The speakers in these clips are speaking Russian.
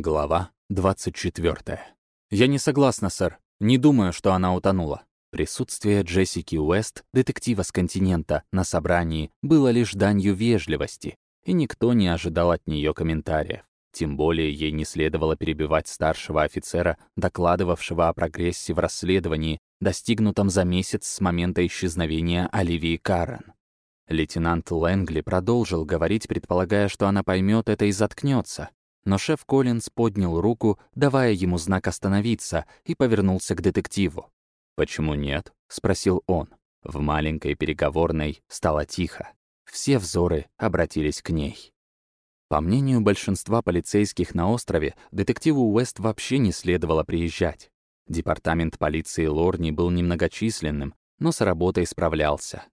Глава 24. «Я не согласна, сэр. Не думаю, что она утонула». Присутствие Джессики Уэст, детектива с континента, на собрании было лишь данью вежливости, и никто не ожидал от нее комментариев. Тем более ей не следовало перебивать старшего офицера, докладывавшего о прогрессе в расследовании, достигнутом за месяц с момента исчезновения Оливии Каррен. Лейтенант Лэнгли продолжил говорить, предполагая, что она поймет это и заткнется, но шеф Коллинз поднял руку, давая ему знак остановиться, и повернулся к детективу. «Почему нет?» — спросил он. В маленькой переговорной стало тихо. Все взоры обратились к ней. По мнению большинства полицейских на острове, детективу Уэст вообще не следовало приезжать. Департамент полиции Лорни был немногочисленным, но с работой справлялся.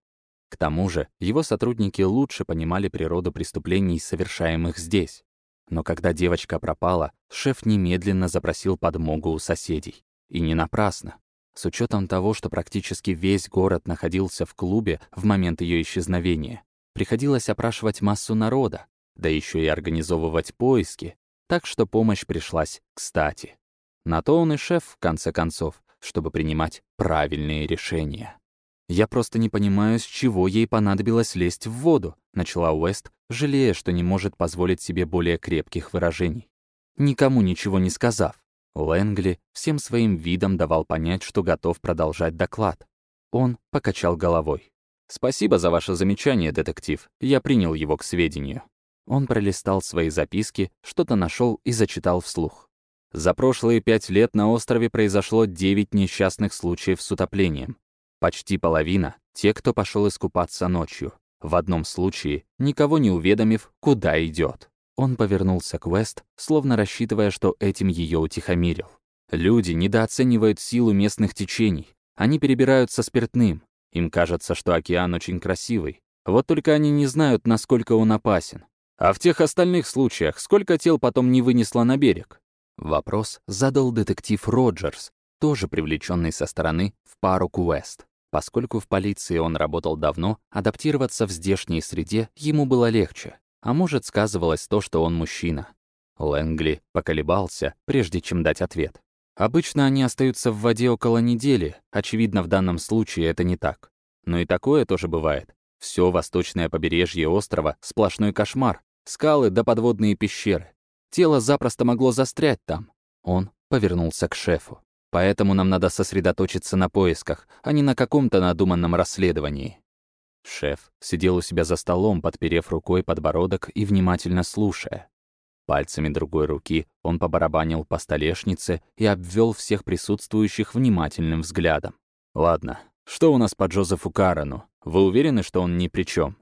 К тому же его сотрудники лучше понимали природу преступлений, совершаемых здесь. Но когда девочка пропала, шеф немедленно запросил подмогу у соседей. И не напрасно. С учетом того, что практически весь город находился в клубе в момент ее исчезновения, приходилось опрашивать массу народа, да еще и организовывать поиски, так что помощь пришлась кстати. На то он и шеф, в конце концов, чтобы принимать правильные решения. «Я просто не понимаю, с чего ей понадобилось лезть в воду», — начала Уэст, жалея, что не может позволить себе более крепких выражений. Никому ничего не сказав, Лэнгли всем своим видом давал понять, что готов продолжать доклад. Он покачал головой. «Спасибо за ваше замечание, детектив. Я принял его к сведению». Он пролистал свои записки, что-то нашел и зачитал вслух. За прошлые пять лет на острове произошло девять несчастных случаев с утоплением. Почти половина — те, кто пошел искупаться ночью. В одном случае, никого не уведомив, куда идет. Он повернулся к Вест, словно рассчитывая, что этим ее утихомирил. Люди недооценивают силу местных течений. Они перебираются спиртным. Им кажется, что океан очень красивый. Вот только они не знают, насколько он опасен. А в тех остальных случаях сколько тел потом не вынесло на берег? Вопрос задал детектив Роджерс, тоже привлеченный со стороны в пару Куэст. Поскольку в полиции он работал давно, адаптироваться в здешней среде ему было легче. А может, сказывалось то, что он мужчина. Лэнгли поколебался, прежде чем дать ответ. Обычно они остаются в воде около недели, очевидно, в данном случае это не так. Но и такое тоже бывает. Все восточное побережье острова — сплошной кошмар. Скалы да подводные пещеры. Тело запросто могло застрять там. Он повернулся к шефу. Поэтому нам надо сосредоточиться на поисках, а не на каком-то надуманном расследовании. Шеф сидел у себя за столом, подперев рукой подбородок и внимательно слушая. Пальцами другой руки он побарабанил по столешнице и обвел всех присутствующих внимательным взглядом. «Ладно, что у нас по Джозефу Карену? Вы уверены, что он ни при чем?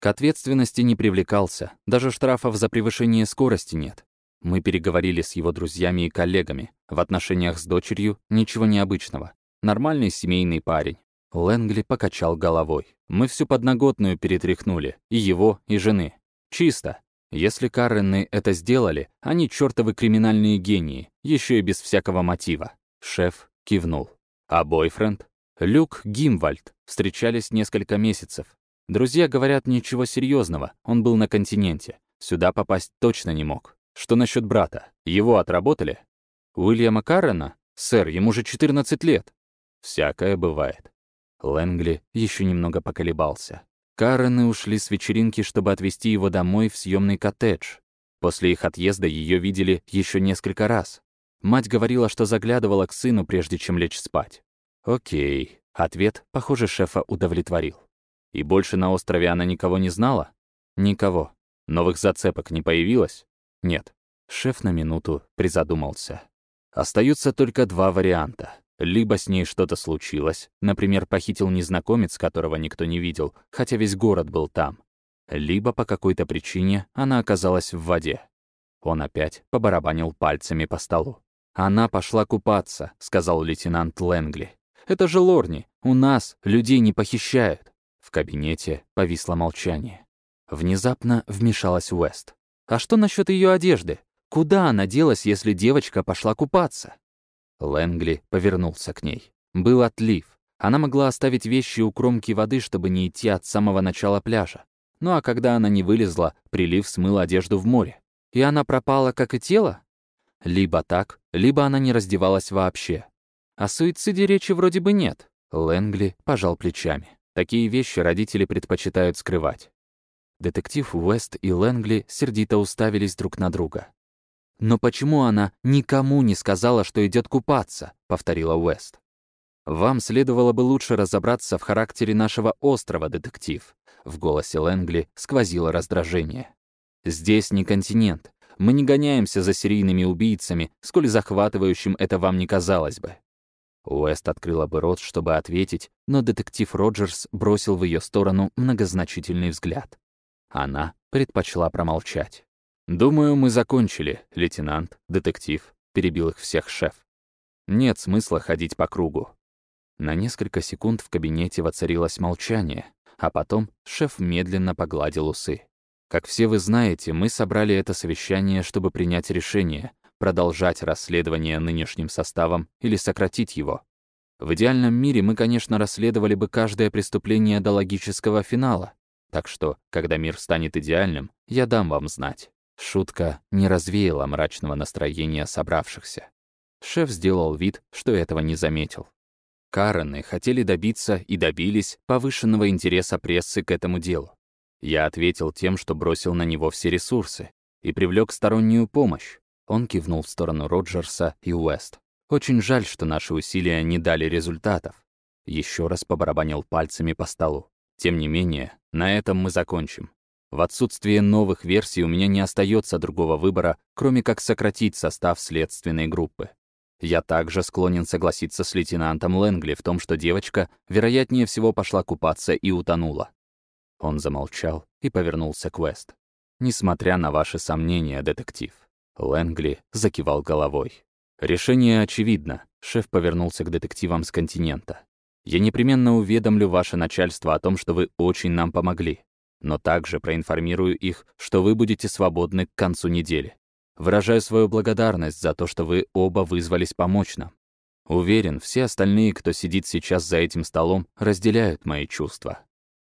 К ответственности не привлекался, даже штрафов за превышение скорости нет. Мы переговорили с его друзьями и коллегами. В отношениях с дочерью ничего необычного. Нормальный семейный парень. Лэнгли покачал головой. Мы всю подноготную перетряхнули. И его, и жены. Чисто. Если Каррены это сделали, они чертовы криминальные гении, еще и без всякого мотива. Шеф кивнул. А бойфренд? Люк Гимвальд. Встречались несколько месяцев. Друзья говорят ничего серьезного. он был на континенте. Сюда попасть точно не мог. Что насчет брата? Его отработали? Уильяма Каррена? Сэр, ему же 14 лет. Всякое бывает. Лэнгли еще немного поколебался. Каррены ушли с вечеринки, чтобы отвезти его домой в съемный коттедж. После их отъезда ее видели еще несколько раз. Мать говорила, что заглядывала к сыну, прежде чем лечь спать. Окей. Ответ, похоже, шефа удовлетворил. И больше на острове она никого не знала? Никого. Новых зацепок не появилось? Нет. Шеф на минуту призадумался. Остаются только два варианта. Либо с ней что-то случилось, например, похитил незнакомец, которого никто не видел, хотя весь город был там. Либо по какой-то причине она оказалась в воде. Он опять побарабанил пальцами по столу. «Она пошла купаться», — сказал лейтенант Лэнгли. «Это же Лорни. У нас людей не похищают». В кабинете повисло молчание. Внезапно вмешалась Уэст. А что насчет ее одежды? Куда она делась, если девочка пошла купаться? Лэнгли повернулся к ней. Был отлив. Она могла оставить вещи у кромки воды, чтобы не идти от самого начала пляжа. Ну а когда она не вылезла, прилив смыл одежду в море. И она пропала, как и тело? Либо так, либо она не раздевалась вообще. О суициде речи вроде бы нет. Лэнгли пожал плечами. Такие вещи родители предпочитают скрывать. Детектив Уэст и Лэнгли сердито уставились друг на друга. «Но почему она никому не сказала, что идет купаться?» — повторила Уэст. «Вам следовало бы лучше разобраться в характере нашего острова, детектив». В голосе Лэнгли сквозило раздражение. «Здесь не континент. Мы не гоняемся за серийными убийцами, сколь захватывающим это вам не казалось бы». Уэст открыла бы рот, чтобы ответить, но детектив Роджерс бросил в ее сторону многозначительный взгляд. Она предпочла промолчать. «Думаю, мы закончили, лейтенант, детектив», — перебил их всех шеф. «Нет смысла ходить по кругу». На несколько секунд в кабинете воцарилось молчание, а потом шеф медленно погладил усы. «Как все вы знаете, мы собрали это совещание, чтобы принять решение, продолжать расследование нынешним составом или сократить его. В идеальном мире мы, конечно, расследовали бы каждое преступление до логического финала, так что, когда мир станет идеальным, я дам вам знать. Шутка не развеяла мрачного настроения собравшихся. Шеф сделал вид, что этого не заметил. Карены хотели добиться и добились повышенного интереса прессы к этому делу. Я ответил тем, что бросил на него все ресурсы и привлек стороннюю помощь. Он кивнул в сторону Роджерса и Уэст. Очень жаль, что наши усилия не дали результатов. Еще раз побарабанил пальцами по столу. Тем не менее, на этом мы закончим. В отсутствие новых версий у меня не остается другого выбора, кроме как сократить состав следственной группы. Я также склонен согласиться с лейтенантом Лэнгли в том, что девочка, вероятнее всего, пошла купаться и утонула. Он замолчал и повернулся к Уэст. «Несмотря на ваши сомнения, детектив». Лэнгли закивал головой. «Решение очевидно», — шеф повернулся к детективам с континента. Я непременно уведомлю ваше начальство о том, что вы очень нам помогли, но также проинформирую их, что вы будете свободны к концу недели. Выражаю свою благодарность за то, что вы оба вызвались помочь нам. Уверен, все остальные, кто сидит сейчас за этим столом, разделяют мои чувства».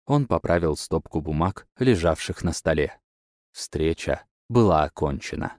Он поправил стопку бумаг, лежавших на столе. Встреча была окончена.